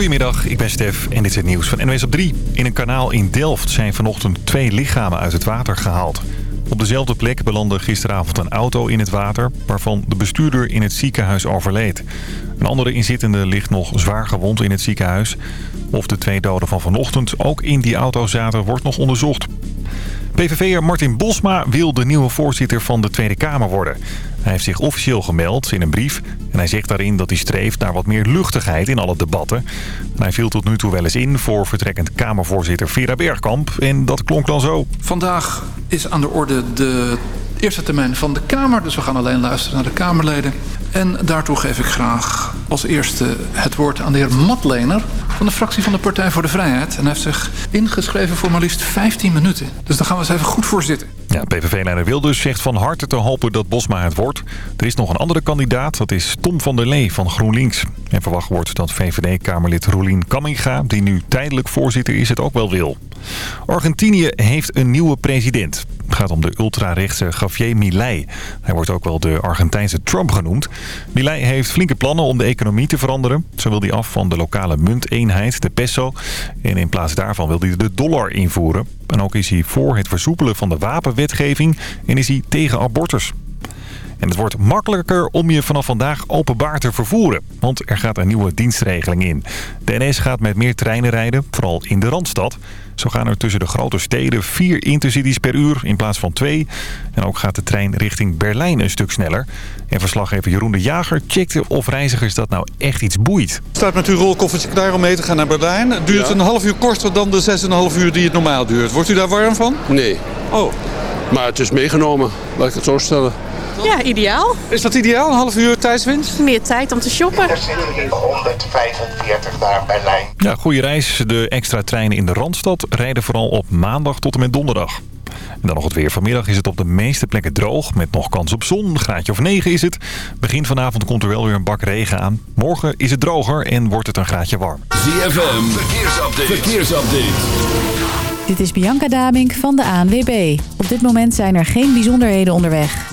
Goedemiddag, ik ben Stef en dit is het nieuws van NWS op 3. In een kanaal in Delft zijn vanochtend twee lichamen uit het water gehaald. Op dezelfde plek belandde gisteravond een auto in het water... waarvan de bestuurder in het ziekenhuis overleed. Een andere inzittende ligt nog zwaar gewond in het ziekenhuis. Of de twee doden van vanochtend ook in die auto zaten, wordt nog onderzocht. PVV'er Martin Bosma wil de nieuwe voorzitter van de Tweede Kamer worden. Hij heeft zich officieel gemeld in een brief. En hij zegt daarin dat hij streeft naar wat meer luchtigheid in alle debatten. En hij viel tot nu toe wel eens in voor vertrekkend Kamervoorzitter Vera Bergkamp. En dat klonk dan zo. Vandaag is aan de orde de eerste termijn van de Kamer. Dus we gaan alleen luisteren naar de Kamerleden. En daartoe geef ik graag als eerste het woord aan de heer Matlener... van de fractie van de Partij voor de Vrijheid. En heeft zich ingeschreven voor maar liefst 15 minuten. Dus daar gaan we eens even goed voor zitten. Ja, PVV-leider Wilders zegt van harte te hopen dat Bosma het wordt. Er is nog een andere kandidaat, dat is Tom van der Lee van GroenLinks. En verwacht wordt dat VVD-Kamerlid Roelien Kamminga... die nu tijdelijk voorzitter is, het ook wel wil. Argentinië heeft een nieuwe president. Het gaat om de ultrarechtse Javier Milei. Hij wordt ook wel de Argentijnse Trump genoemd. Milei heeft flinke plannen om de economie te veranderen. Zo wil hij af van de lokale munteenheid, de peso. En in plaats daarvan wil hij de dollar invoeren. En ook is hij voor het versoepelen van de wapenwetgeving en is hij tegen abortus. En het wordt makkelijker om je vanaf vandaag openbaar te vervoeren. Want er gaat een nieuwe dienstregeling in. De NS gaat met meer treinen rijden, vooral in de Randstad. Zo gaan er tussen de grote steden vier intercities per uur in plaats van twee. En ook gaat de trein richting Berlijn een stuk sneller. En verslaggever Jeroen de Jager checkte of reizigers dat nou echt iets boeit. Staat met uw rolkoffertje klaar om mee te gaan naar Berlijn. Het duurt een half uur korter dan de 6,5 uur die het normaal duurt. Wordt u daar warm van? Nee. Oh. Maar het is meegenomen, laat ik het zo stellen. Ja, ideaal. Is dat ideaal? Een half uur tijdswinst? Meer tijd om te shoppen. Er zitten er 145 naar Berlijn. Ja, goede reis. De extra treinen in de Randstad rijden vooral op maandag tot en met donderdag. En dan nog het weer. Vanmiddag is het op de meeste plekken droog. Met nog kans op zon. Een graadje of 9 is het. Begin vanavond komt er wel weer een bak regen aan. Morgen is het droger en wordt het een graadje warm. ZFM. Verkeersupdate. Verkeersupdate. Dit is Bianca Damink van de ANWB. Op dit moment zijn er geen bijzonderheden onderweg.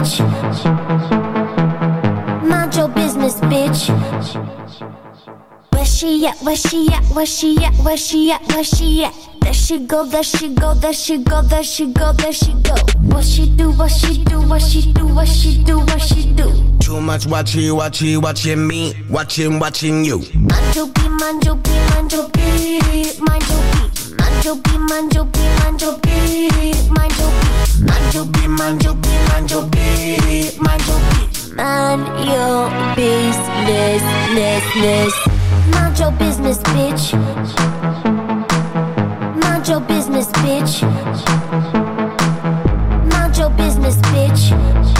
Bitch. Mind your business, bitch. Where she at? Where she at? Where she at? Where she at? Where she at? There she go, there she go, there she go, there she go, there she go. What she do, what she do, what she do, what she do, what she do. Too much watching, watching, watching me, watching, watching you. Mind your beat, mind your beat, mind your beat, mind your beat. Mind your beat, mind your beat, mind your beat, mind your beat. Beat, mind your beat, mind beat, mind your business, ness, ness. Mind your business, bitch. Mind your business, bitch. Mind your business, bitch.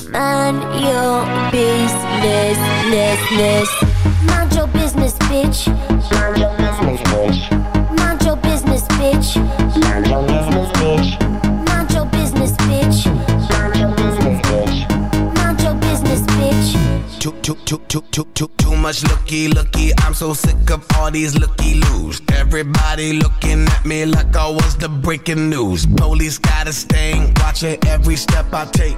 Mind your business, ness, ness. Mind your business, bitch. Mind your business, bitch. Mind your business, bitch. Mind your business, bitch. Mind your business, bitch. Mind your business, bitch. Mind your business, bitch. Too, too, too, too, too, too, too much looky, looky. I'm so sick of all these looky loos. Everybody looking at me like I was the breaking news. Police got a stain, watching every step I take,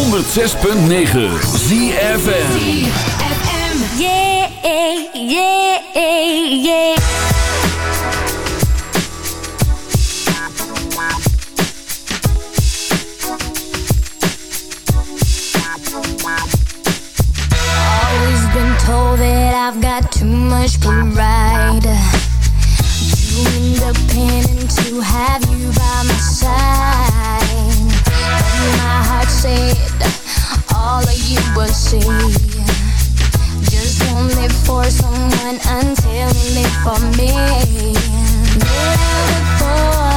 106.9 ZFM. Yeah, yeah, yeah. Always been told that I've got too much pride. Too independent to have you by my side my heart said all of you will see. Just for someone until for me. Never thought.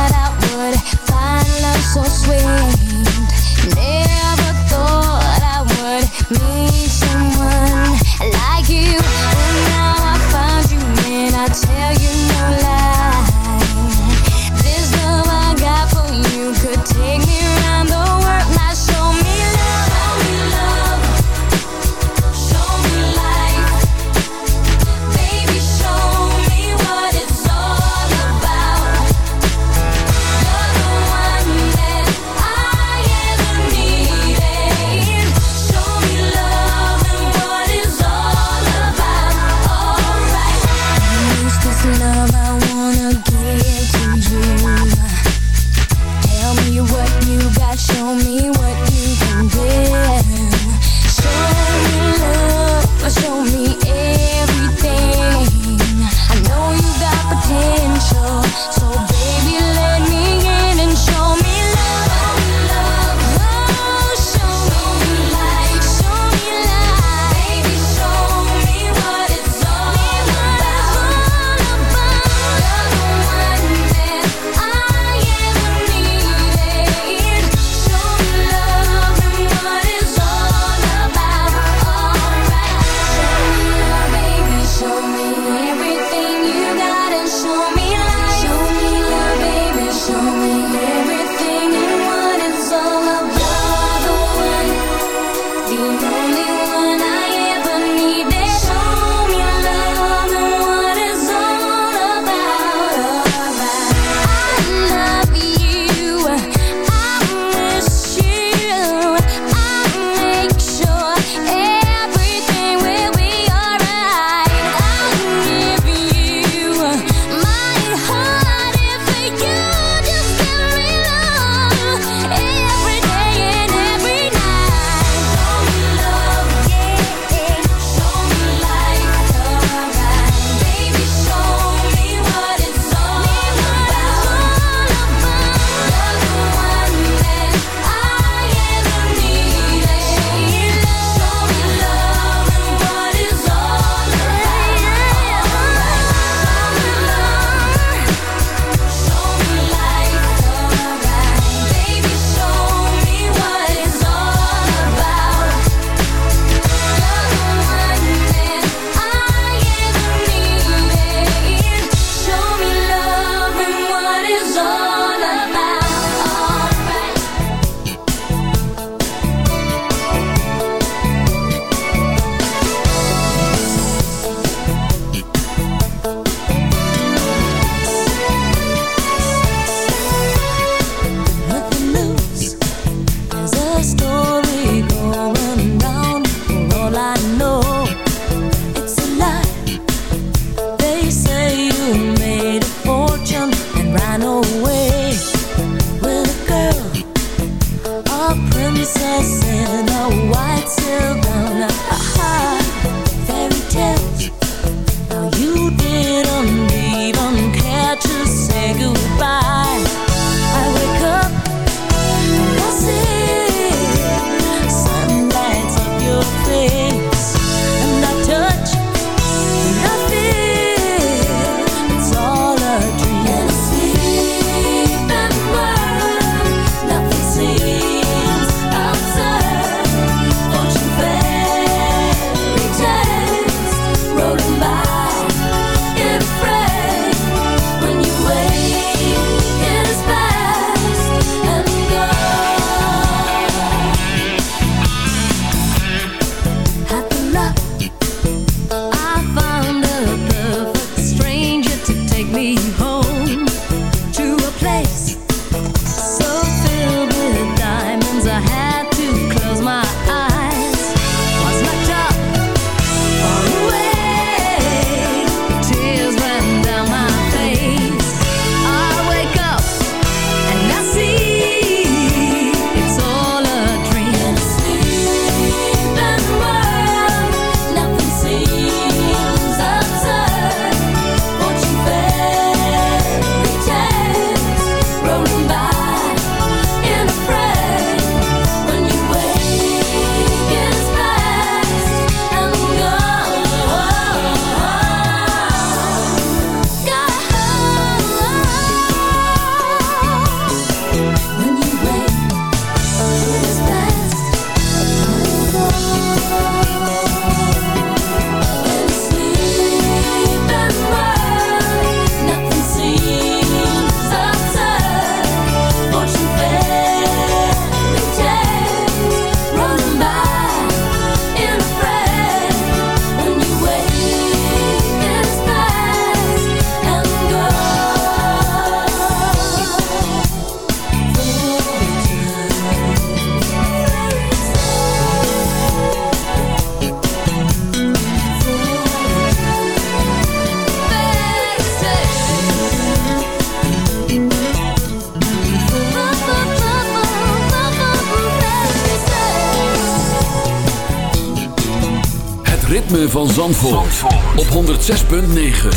van Zandvoort, op 106.9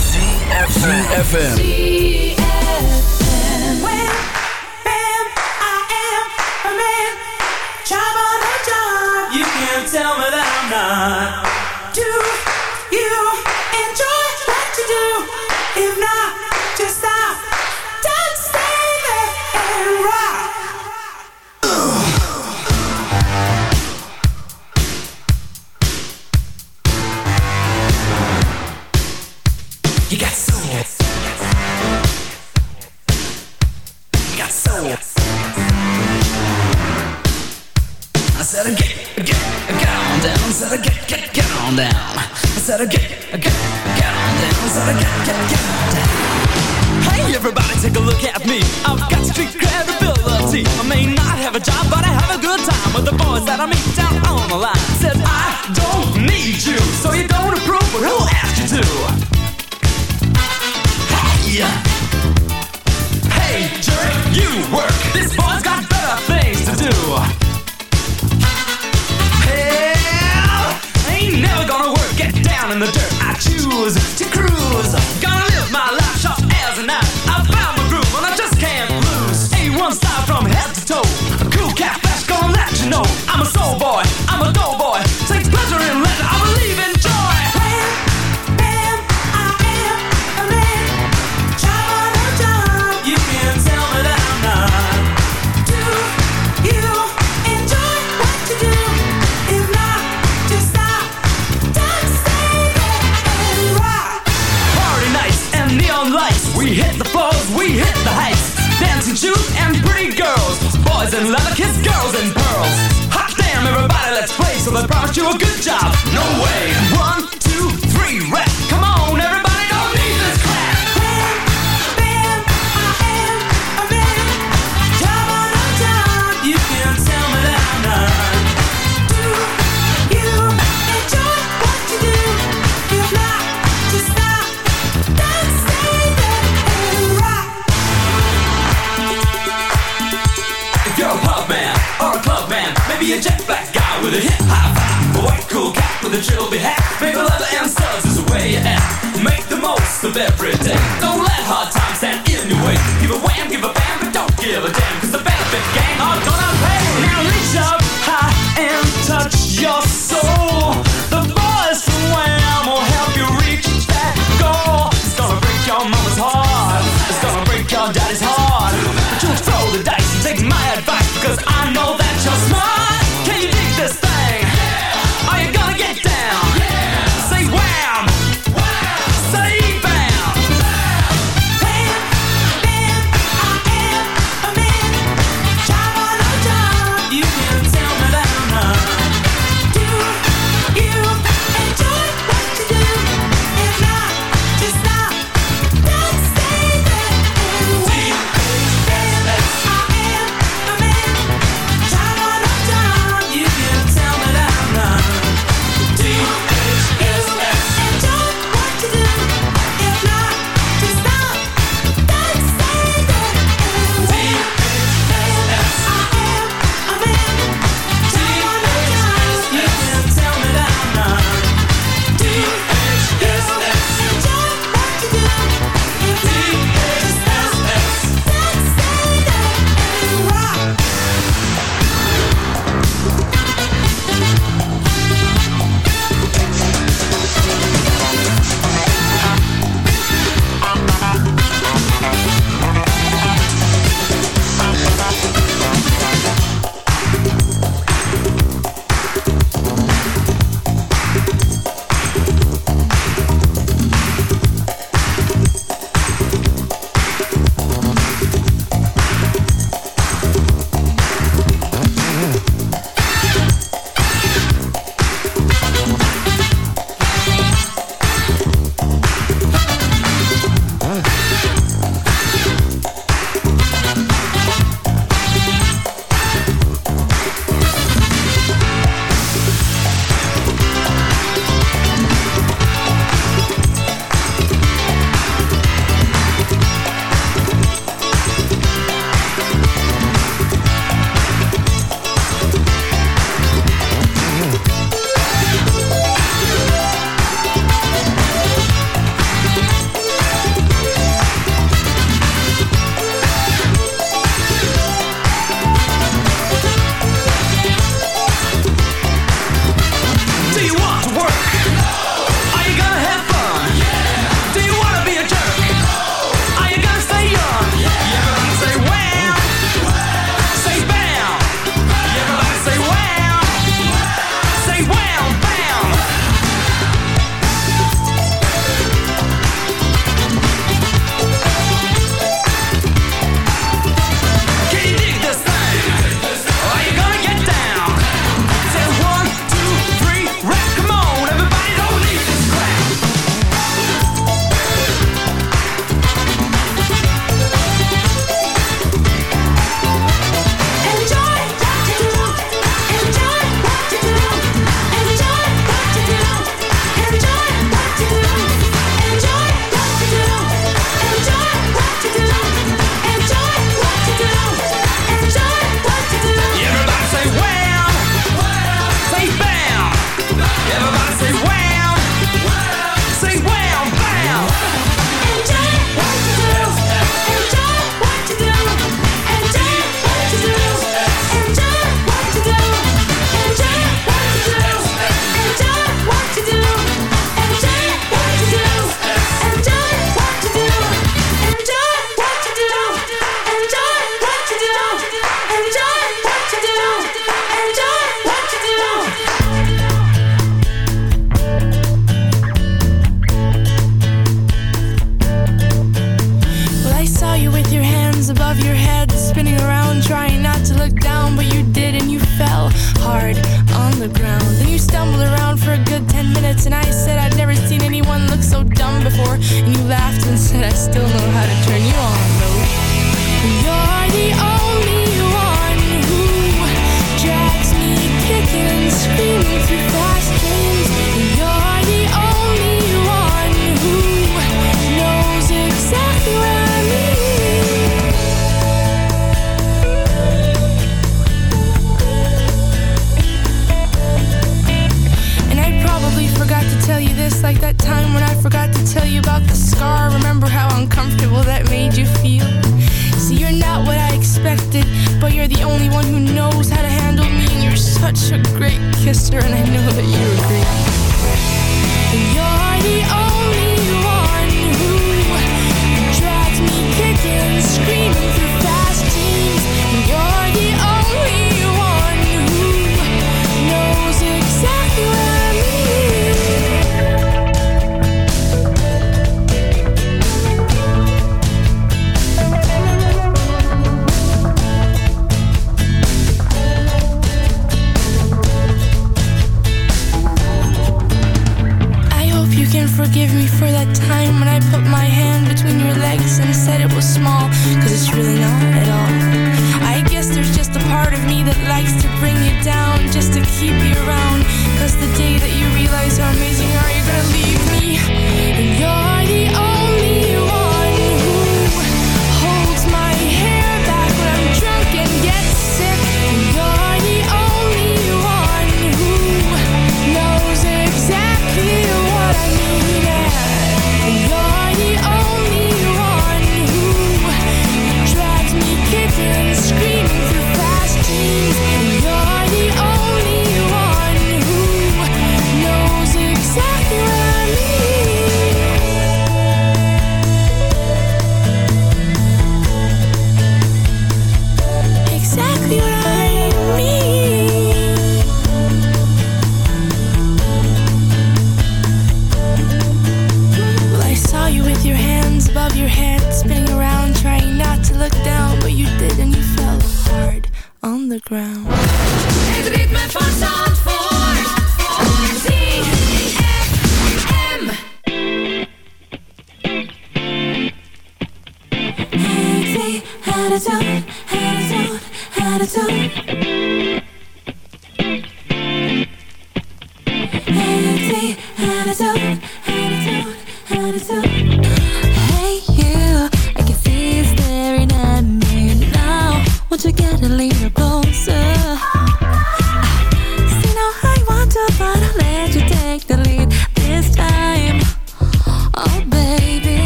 CFFM Tell me that I'm not.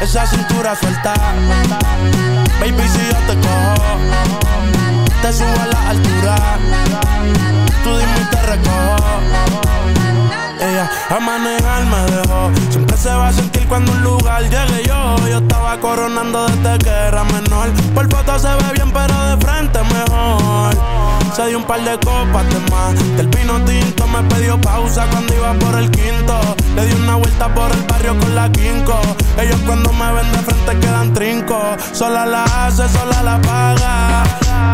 Esa cintura suelta. Baby, si yo te cojo, te subo a la altura. Tú dime y te recojo. Ella a manejar me dejó. Siempre se va a sentir cuando un lugar llegue yo. Estaba coronando desde que era menor. Por foto se ve bien, pero de frente mejor. Se dio un par de copas de más. Del vino tinto me pidió pausa cuando iba por el quinto. Le di una vuelta por el barrio con la quinco. Ellos cuando me ven de frente quedan trinco. Sola la hace, sola la paga.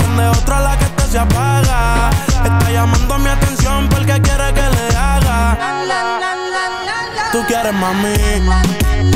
Donde otra la que este se apaga. Está llamando mi atención porque quiere que le haga. Tú quieres mami.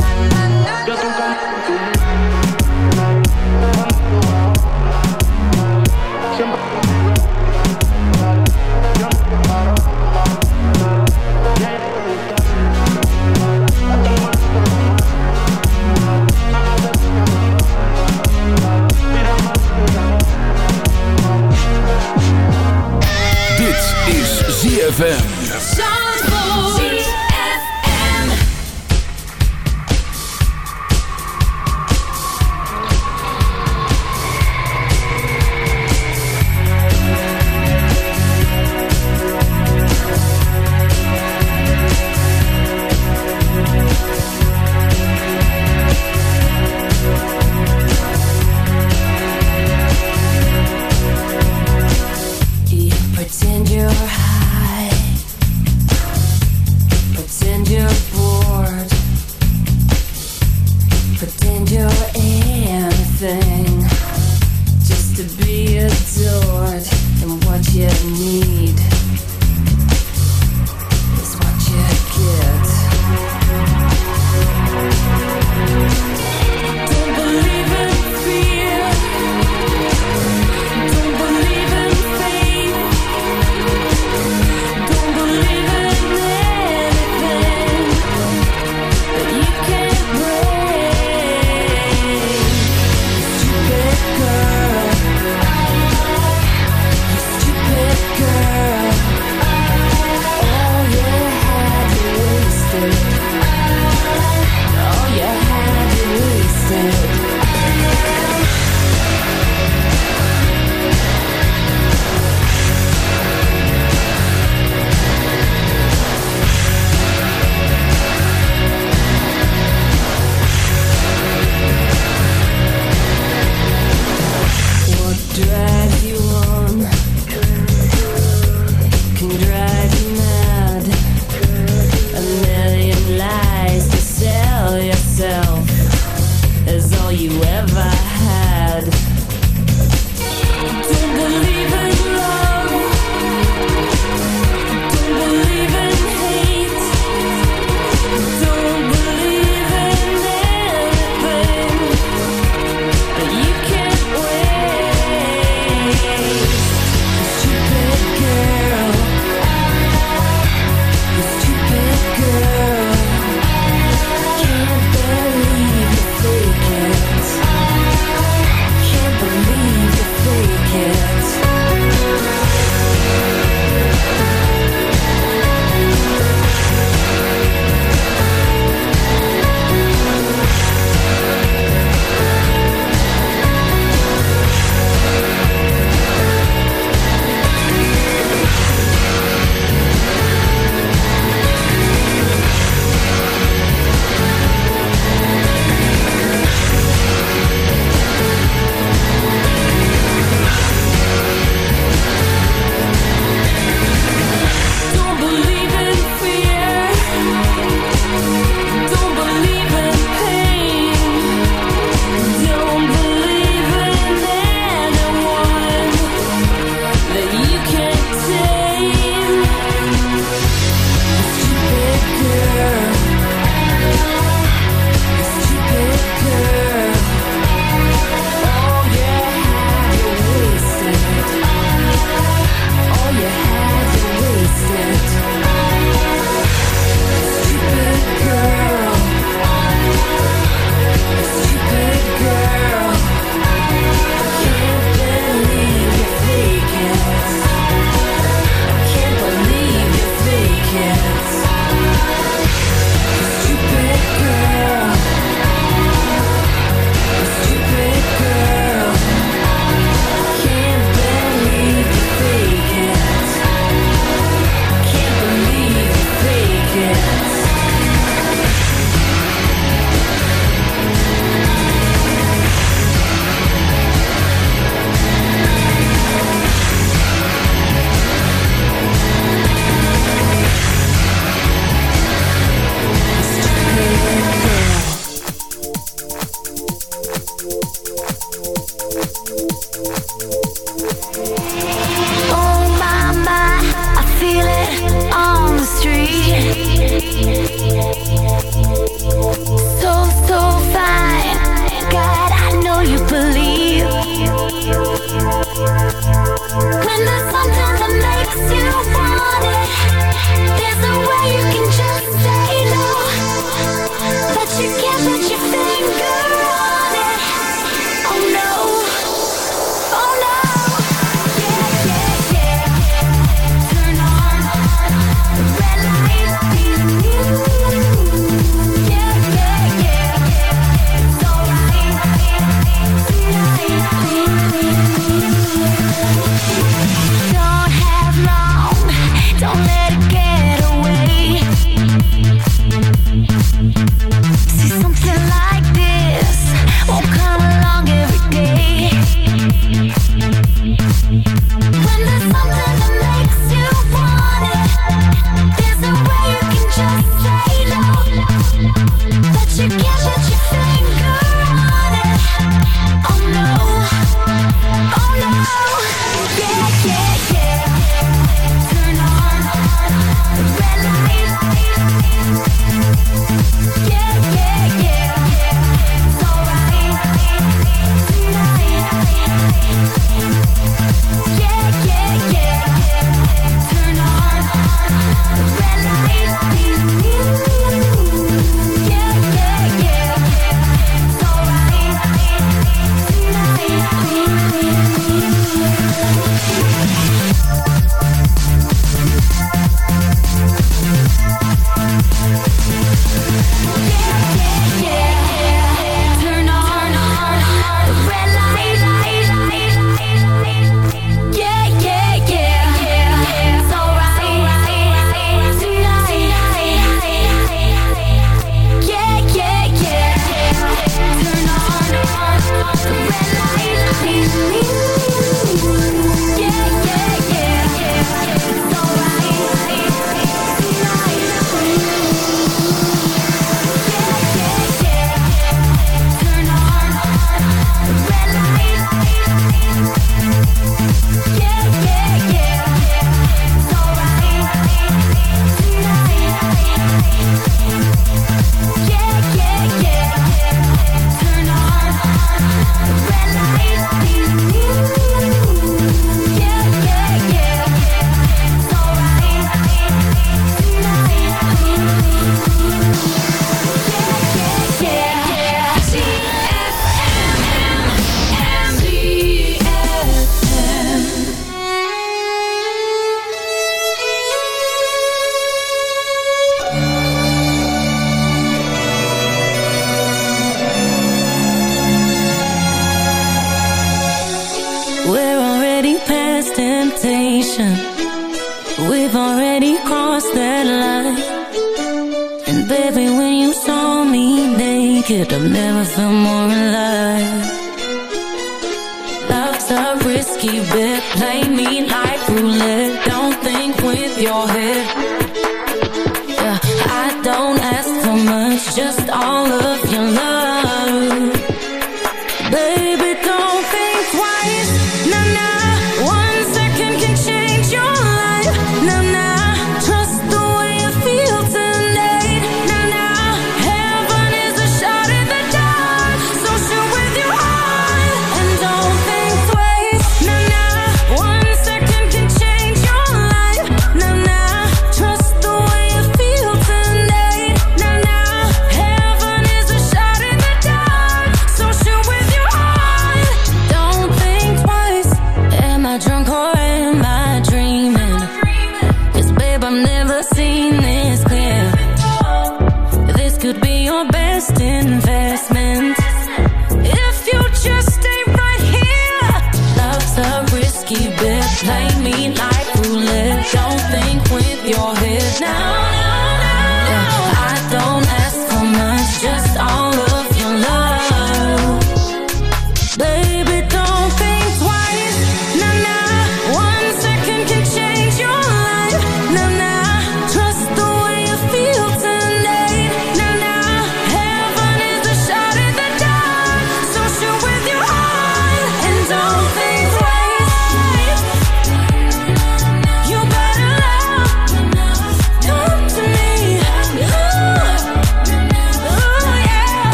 See something like this won't come along every day.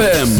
ZFM.